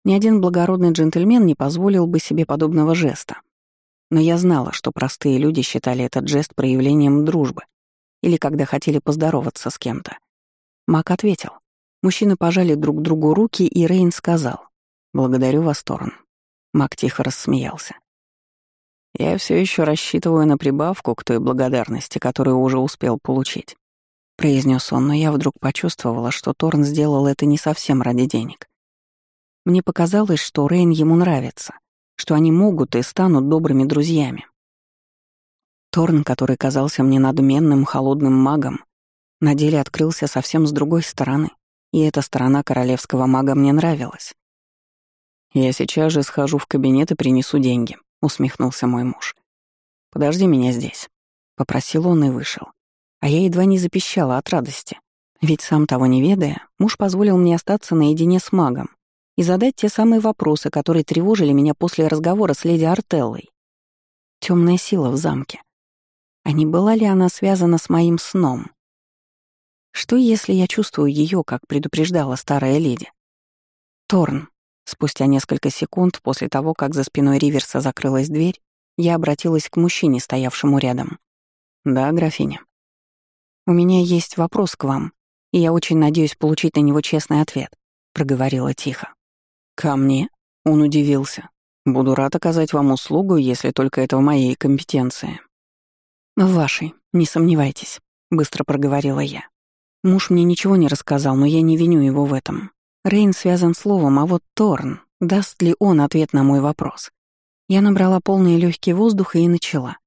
Ни один благородный джентльмен не позволил бы себе подобного жеста. Но я знала, что простые люди считали этот жест проявлением дружбы или когда хотели поздороваться с кем-то. Мак ответил. Мужчины пожали друг другу руки, и Рейн сказал. «Благодарю вас, Торн». Мак тихо рассмеялся. «Я все еще рассчитываю на прибавку к той благодарности, которую уже успел получить», — произнес он, но я вдруг почувствовала, что Торн сделал это не совсем ради денег. Мне показалось, что Рейн ему нравится, что они могут и станут добрыми друзьями. Торн, который казался мне надменным, холодным магом, на деле открылся совсем с другой стороны, и эта сторона королевского мага мне нравилась. «Я сейчас же схожу в кабинет и принесу деньги», — усмехнулся мой муж. «Подожди меня здесь», — попросил он и вышел. А я едва не запищала от радости. Ведь сам того не ведая, муж позволил мне остаться наедине с магом, и задать те самые вопросы, которые тревожили меня после разговора с леди Артеллой. Темная сила в замке. А не была ли она связана с моим сном? Что, если я чувствую ее, как предупреждала старая леди? Торн. Спустя несколько секунд после того, как за спиной Риверса закрылась дверь, я обратилась к мужчине, стоявшему рядом. «Да, графиня. У меня есть вопрос к вам, и я очень надеюсь получить на него честный ответ», — проговорила тихо. «Ко мне?» — он удивился. «Буду рад оказать вам услугу, если только это в моей компетенции». «В вашей, не сомневайтесь», — быстро проговорила я. Муж мне ничего не рассказал, но я не виню его в этом. Рейн связан словом, а вот Торн, даст ли он ответ на мой вопрос? Я набрала полные легкие воздуха и начала.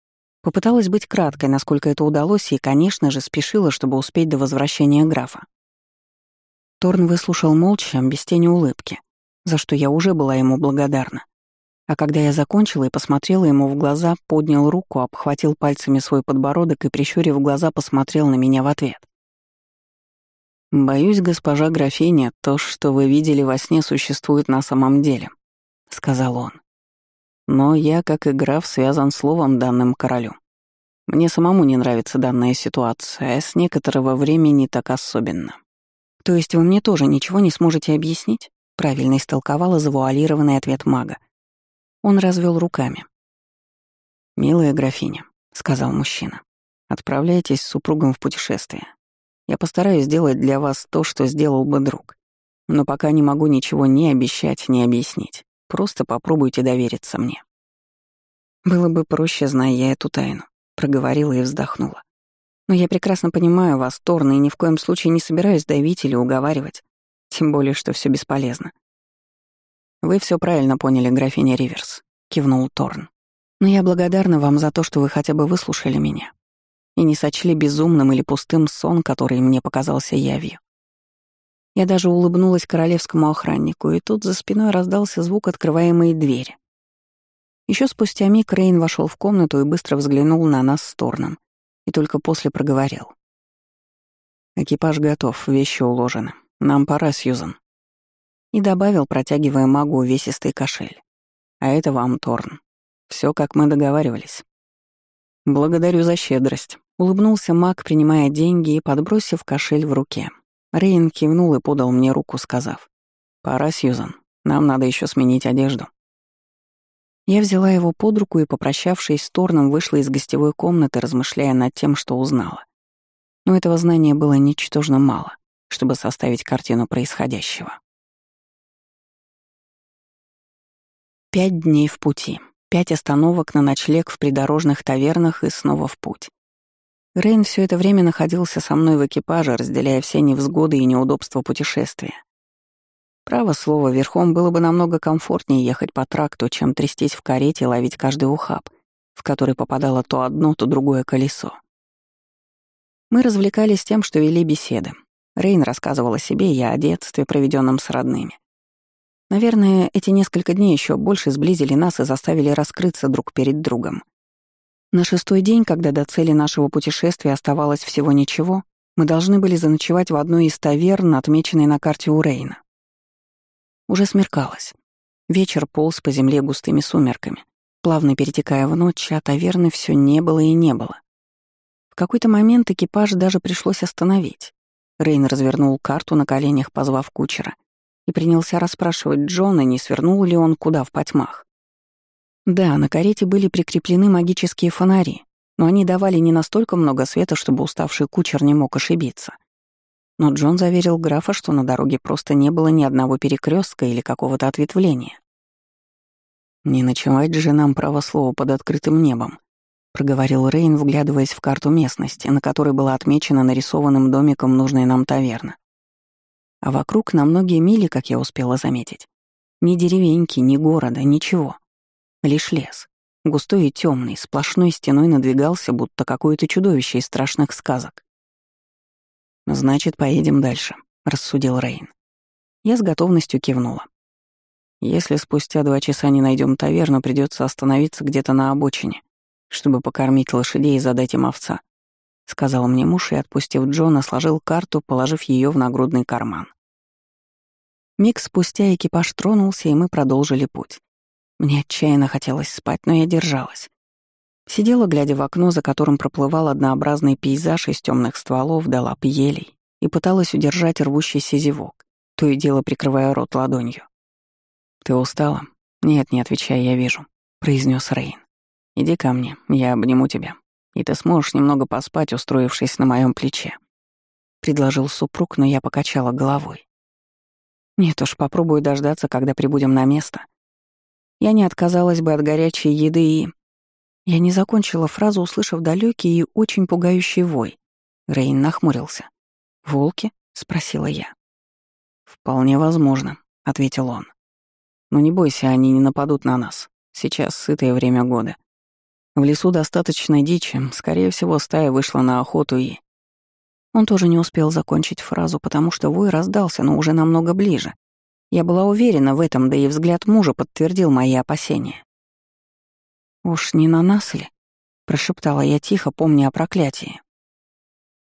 Попыталась быть краткой, насколько это удалось, и, конечно же, спешила, чтобы успеть до возвращения графа. Торн выслушал молча, без тени улыбки за что я уже была ему благодарна. А когда я закончила и посмотрела ему в глаза, поднял руку, обхватил пальцами свой подбородок и, прищурив глаза, посмотрел на меня в ответ. «Боюсь, госпожа графиня, то, что вы видели во сне, существует на самом деле», — сказал он. «Но я, как и граф, связан словом данным королю. Мне самому не нравится данная ситуация, а с некоторого времени так особенно. То есть вы мне тоже ничего не сможете объяснить?» Правильно истолковала завуалированный ответ мага. Он развел руками. «Милая графиня», — сказал мужчина, — «отправляйтесь с супругом в путешествие. Я постараюсь сделать для вас то, что сделал бы друг. Но пока не могу ничего ни обещать, ни объяснить. Просто попробуйте довериться мне». «Было бы проще, зная я эту тайну», — проговорила и вздохнула. «Но я прекрасно понимаю вас, Торна, и ни в коем случае не собираюсь давить или уговаривать. Тем более, что все бесполезно. «Вы все правильно поняли, графиня Риверс», — кивнул Торн. «Но я благодарна вам за то, что вы хотя бы выслушали меня и не сочли безумным или пустым сон, который мне показался явью. Я даже улыбнулась королевскому охраннику, и тут за спиной раздался звук открываемой двери. Еще спустя миг Рейн вошел в комнату и быстро взглянул на нас с Торном, и только после проговорил. «Экипаж готов, вещи уложены. «Нам пора, Сьюзан». И добавил, протягивая магу увесистый кошель. «А это вам, Торн. Все, как мы договаривались». «Благодарю за щедрость», — улыбнулся маг, принимая деньги и подбросив кошель в руке. Рейн кивнул и подал мне руку, сказав. «Пора, Сьюзан. Нам надо еще сменить одежду». Я взяла его под руку и, попрощавшись с Торном, вышла из гостевой комнаты, размышляя над тем, что узнала. Но этого знания было ничтожно мало чтобы составить картину происходящего. Пять дней в пути, пять остановок на ночлег в придорожных тавернах и снова в путь. Рейн все это время находился со мной в экипаже, разделяя все невзгоды и неудобства путешествия. Право слово, верхом было бы намного комфортнее ехать по тракту, чем трястись в карете и ловить каждый ухаб, в который попадало то одно, то другое колесо. Мы развлекались тем, что вели беседы, Рейн рассказывал о себе и о детстве, проведенном с родными. Наверное, эти несколько дней еще больше сблизили нас и заставили раскрыться друг перед другом. На шестой день, когда до цели нашего путешествия оставалось всего ничего, мы должны были заночевать в одной из таверн, отмеченной на карте у Рейна. Уже смеркалось. Вечер полз по земле густыми сумерками, плавно перетекая в ночь, а таверны все не было и не было. В какой-то момент экипаж даже пришлось остановить. Рейн развернул карту на коленях, позвав кучера, и принялся расспрашивать Джона, не свернул ли он куда в потьмах. Да, на карете были прикреплены магические фонари, но они давали не настолько много света, чтобы уставший кучер не мог ошибиться. Но Джон заверил графа, что на дороге просто не было ни одного перекрестка или какого-то ответвления. «Не ночевать же нам право слова под открытым небом», — проговорил Рейн, вглядываясь в карту местности, на которой была отмечена нарисованным домиком нужная нам таверна. А вокруг на многие мили, как я успела заметить, ни деревеньки, ни города, ничего. Лишь лес. Густой и темный, сплошной стеной надвигался, будто какое-то чудовище из страшных сказок. «Значит, поедем дальше», — рассудил Рейн. Я с готовностью кивнула. «Если спустя два часа не найдем таверну, придется остановиться где-то на обочине, чтобы покормить лошадей и задать им овца», — сказал мне муж и, отпустив Джона, сложил карту, положив ее в нагрудный карман. Миг спустя экипаж тронулся, и мы продолжили путь. Мне отчаянно хотелось спать, но я держалась. Сидела, глядя в окно, за которым проплывал однообразный пейзаж из темных стволов до лап елей, и пыталась удержать рвущийся зевок, то и дело прикрывая рот ладонью. «Ты устала?» «Нет, не отвечай, я вижу», — произнес Рейн. «Иди ко мне, я обниму тебя, и ты сможешь немного поспать, устроившись на моем плече», — предложил супруг, но я покачала головой. «Нет уж, попробую дождаться, когда прибудем на место», я не отказалась бы от горячей еды и... Я не закончила фразу, услышав далекий и очень пугающий вой. Рейн нахмурился. «Волки?» — спросила я. «Вполне возможно», — ответил он. «Но не бойся, они не нападут на нас. Сейчас сытое время года. В лесу достаточно дичи, скорее всего, стая вышла на охоту и...» Он тоже не успел закончить фразу, потому что вой раздался, но уже намного ближе, я была уверена в этом, да и взгляд мужа подтвердил мои опасения. «Уж не на нас ли?» — прошептала я тихо, помня о проклятии.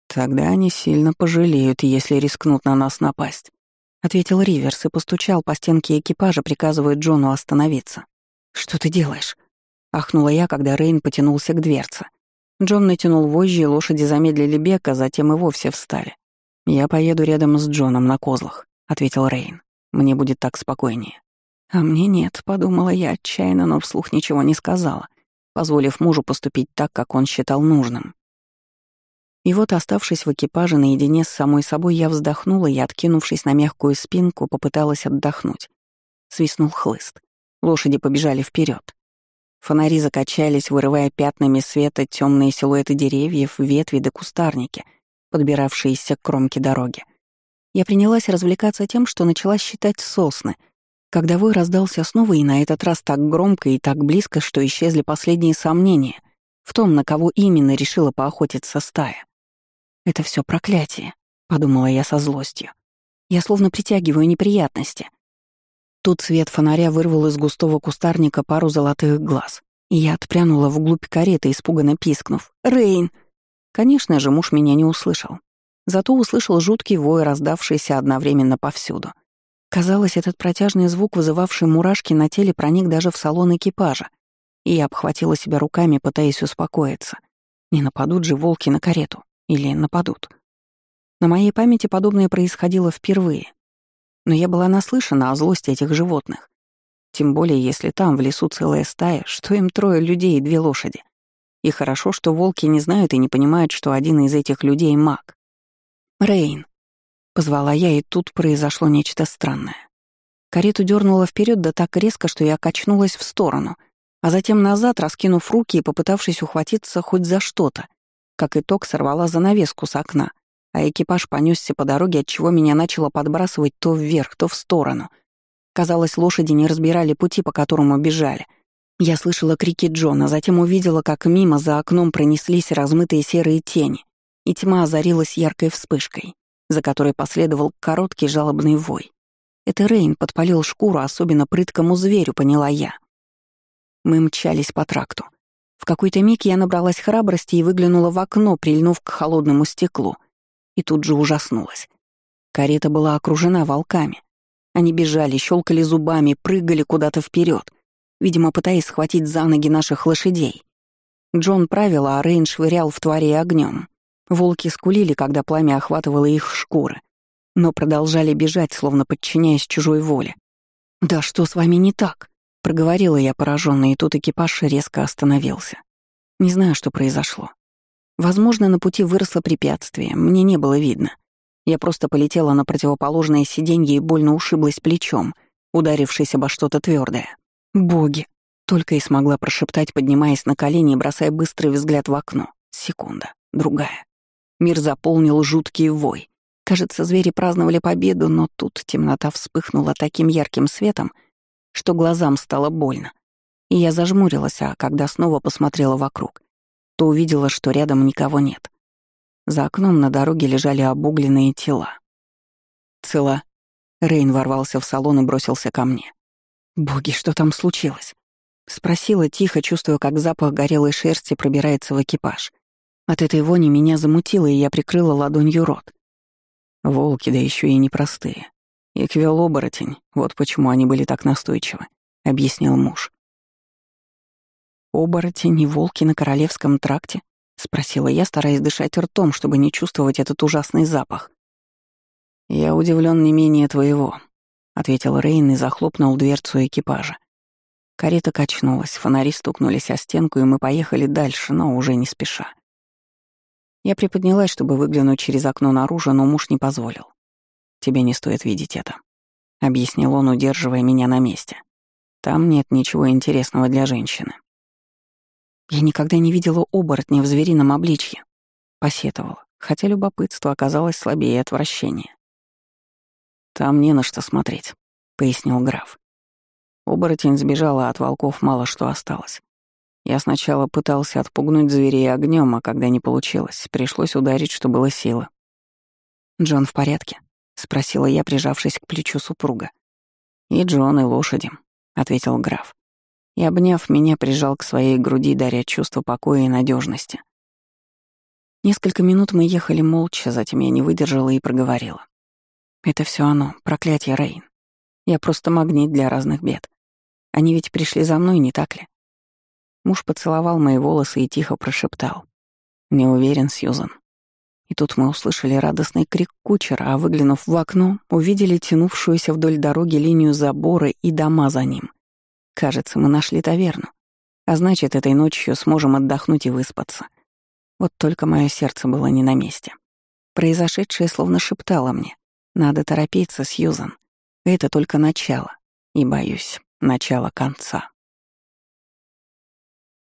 «Тогда они сильно пожалеют, если рискнут на нас напасть», — ответил Риверс и постучал по стенке экипажа, приказывая Джону остановиться. «Что ты делаешь?» — ахнула я, когда Рейн потянулся к дверце. Джон натянул вожжи, и лошади замедлили бег, а затем и вовсе встали. «Я поеду рядом с Джоном на козлах», — ответил Рейн. Мне будет так спокойнее. А мне нет, подумала я отчаянно, но вслух ничего не сказала, позволив мужу поступить так, как он считал нужным. И вот, оставшись в экипаже наедине с самой собой, я вздохнула и, откинувшись на мягкую спинку, попыталась отдохнуть. Свистнул хлыст. Лошади побежали вперед. Фонари закачались, вырывая пятнами света темные силуэты деревьев, ветви да кустарники, подбиравшиеся к кромке дороги. Я принялась развлекаться тем, что начала считать сосны, когда вой раздался снова и на этот раз так громко и так близко, что исчезли последние сомнения в том, на кого именно решила поохотиться стая. «Это все проклятие», — подумала я со злостью. «Я словно притягиваю неприятности». Тут свет фонаря вырвал из густого кустарника пару золотых глаз, и я отпрянула вглубь кареты, испуганно пискнув. «Рейн!» Конечно же, муж меня не услышал. Зато услышал жуткий вой, раздавшийся одновременно повсюду. Казалось, этот протяжный звук, вызывавший мурашки на теле, проник даже в салон экипажа. И я обхватила себя руками, пытаясь успокоиться. Не нападут же волки на карету. Или нападут. На моей памяти подобное происходило впервые. Но я была наслышана о злости этих животных. Тем более, если там, в лесу, целая стая, что им трое людей и две лошади. И хорошо, что волки не знают и не понимают, что один из этих людей — маг. «Рейн», — позвала я, и тут произошло нечто странное. Карету дернуло вперед да так резко, что я качнулась в сторону, а затем назад, раскинув руки и попытавшись ухватиться хоть за что-то. Как итог, сорвала занавеску с окна, а экипаж понесся по дороге, отчего меня начало подбрасывать то вверх, то в сторону. Казалось, лошади не разбирали пути, по которому бежали. Я слышала крики Джона, затем увидела, как мимо за окном пронеслись размытые серые тени и тьма озарилась яркой вспышкой, за которой последовал короткий жалобный вой. Это Рейн подпалил шкуру особенно прыткому зверю, поняла я. Мы мчались по тракту. В какой-то миг я набралась храбрости и выглянула в окно, прильнув к холодному стеклу. И тут же ужаснулась. Карета была окружена волками. Они бежали, щелкали зубами, прыгали куда-то вперед, видимо, пытаясь схватить за ноги наших лошадей. Джон правил, а Рейн швырял в тварей огнем. Волки скулили, когда пламя охватывало их шкуры, но продолжали бежать, словно подчиняясь чужой воле. «Да что с вами не так?» — проговорила я поражённо, и тут экипаж резко остановился. Не знаю, что произошло. Возможно, на пути выросло препятствие, мне не было видно. Я просто полетела на противоположное сиденье и больно ушиблась плечом, ударившись обо что-то твердое. «Боги!» — только и смогла прошептать, поднимаясь на колени и бросая быстрый взгляд в окно. Секунда, другая. Мир заполнил жуткий вой. Кажется, звери праздновали победу, но тут темнота вспыхнула таким ярким светом, что глазам стало больно. И я зажмурилась, а когда снова посмотрела вокруг, то увидела, что рядом никого нет. За окном на дороге лежали обугленные тела. «Цела?» Рейн ворвался в салон и бросился ко мне. «Боги, что там случилось?» Спросила тихо, чувствуя, как запах горелой шерсти пробирается в экипаж. От этой вони меня замутило, и я прикрыла ладонью рот. Волки, да еще и непростые. И оборотень, вот почему они были так настойчивы, — объяснил муж. «Оборотень и волки на Королевском тракте?» — спросила я, стараясь дышать ртом, чтобы не чувствовать этот ужасный запах. «Я удивлен не менее твоего», — ответил Рейн и захлопнул дверцу экипажа. Карета качнулась, фонари стукнулись о стенку, и мы поехали дальше, но уже не спеша. Я приподнялась, чтобы выглянуть через окно наружу, но муж не позволил. «Тебе не стоит видеть это», — объяснил он, удерживая меня на месте. «Там нет ничего интересного для женщины». Я никогда не видела оборотня в зверином обличье. Посетовала, хотя любопытство оказалось слабее отвращения. «Там не на что смотреть», — пояснил граф. Оборотень сбежала, а от волков мало что осталось. Я сначала пытался отпугнуть зверей огнем, а когда не получилось, пришлось ударить, что было силы. «Джон в порядке?» — спросила я, прижавшись к плечу супруга. «И Джон, и лошади», — ответил граф. И, обняв меня, прижал к своей груди, даря чувство покоя и надежности. Несколько минут мы ехали молча, затем я не выдержала и проговорила. «Это все оно, проклятие Рейн. Я просто магнит для разных бед. Они ведь пришли за мной, не так ли? Муж поцеловал мои волосы и тихо прошептал. «Не уверен, Сьюзан». И тут мы услышали радостный крик кучера, а выглянув в окно, увидели тянувшуюся вдоль дороги линию забора и дома за ним. Кажется, мы нашли таверну. А значит, этой ночью сможем отдохнуть и выспаться. Вот только мое сердце было не на месте. Произошедшее словно шептало мне. Надо торопиться, Сьюзан. Это только начало. И, боюсь, начало конца.